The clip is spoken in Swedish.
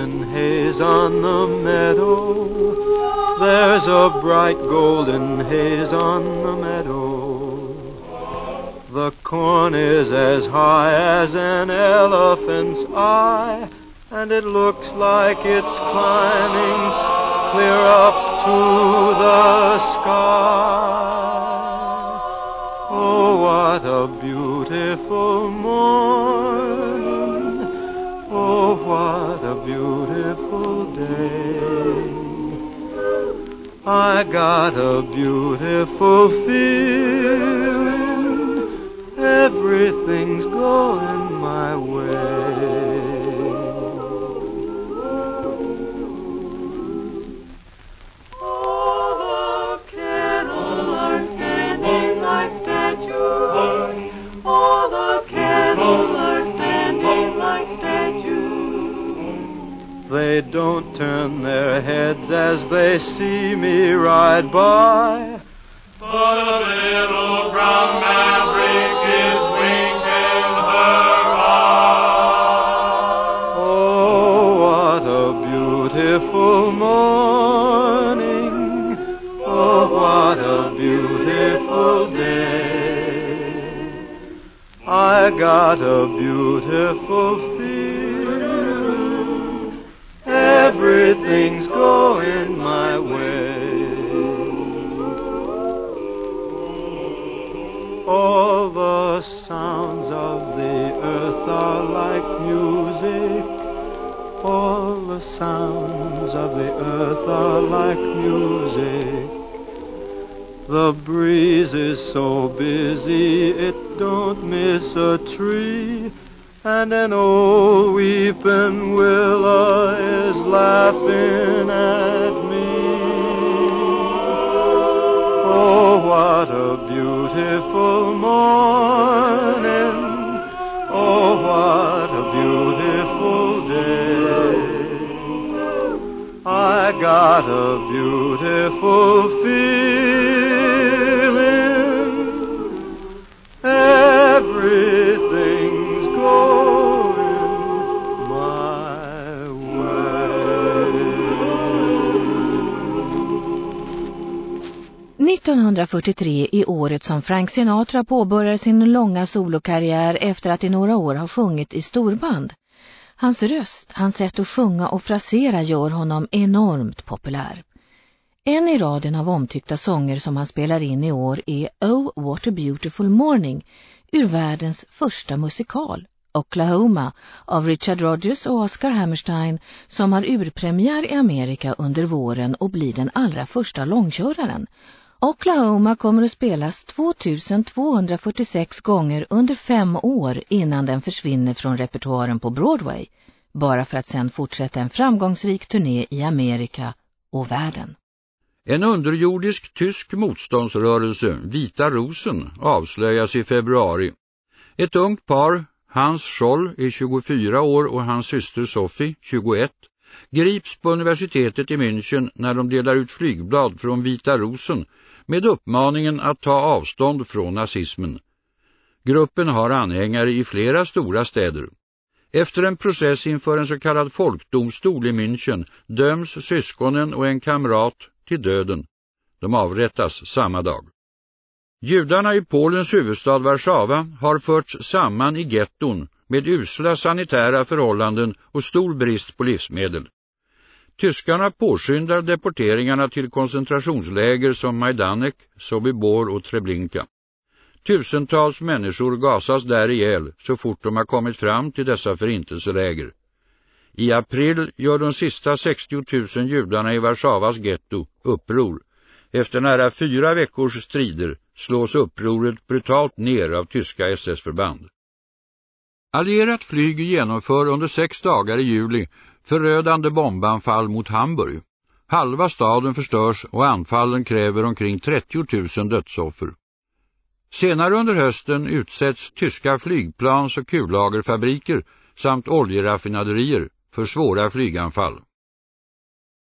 golden haze on the meadow. There's a bright golden haze on the meadow. The corn is as high as an elephant's eye, and it looks like it's climbing clear up to the sky. Beautiful day. I got a beautiful feeling. Everything's going my way. They don't turn their heads as they see me ride by. But a little brown maverick is winking her eye. Oh, what a beautiful morning. Oh, what a beautiful day. I got a beautiful feeling. Everything's going my way. All the sounds of the earth are like music. All the sounds of the earth are like music. The breeze is so busy it don't miss a tree. And an old weeping willow is laughing at me. Oh, what a beautiful morning. Oh, what a beautiful day. I got a beautiful feeling. 1943 är året som Frank Sinatra påbörjar sin långa solokarriär efter att i några år ha sjungit i storband. Hans röst, hans sätt att sjunga och frasera gör honom enormt populär. En i raden av omtyckta sånger som han spelar in i år är Oh What a Beautiful Morning ur världens första musikal, Oklahoma, av Richard Rodgers och Oscar Hammerstein som har urpremiär i Amerika under våren och blir den allra första långköraren. Oklahoma kommer att spelas 2246 gånger under fem år innan den försvinner från repertoaren på Broadway, bara för att sedan fortsätta en framgångsrik turné i Amerika och världen. En underjordisk tysk motståndsrörelse, Vita Rosen, avslöjas i februari. Ett ungt par, Hans Scholl är 24 år och hans syster Sophie, 21, grips på universitetet i München när de delar ut flygblad från Vita Rosen med uppmaningen att ta avstånd från nazismen. Gruppen har anhängare i flera stora städer. Efter en process inför en så kallad folkdomstol i München döms syskonen och en kamrat till döden. De avrättas samma dag. Judarna i Polens huvudstad Warszawa har förts samman i getton med usla sanitära förhållanden och stor brist på livsmedel. Tyskarna påskyndar deporteringarna till koncentrationsläger som Majdanek, Sobibor och Treblinka. Tusentals människor gasas där ihjäl så fort de har kommit fram till dessa förintelseläger. I april gör de sista 60 000 judarna i Warszawas getto uppror. Efter nära fyra veckors strider slås upproret brutalt ner av tyska SS-förband. Allierat flyg genomför under sex dagar i juli förödande bombanfall mot Hamburg. Halva staden förstörs och anfallen kräver omkring 30 000 dödsoffer. Senare under hösten utsätts tyska flygplans- och kullagerfabriker samt oljeraffinaderier för svåra flyganfall.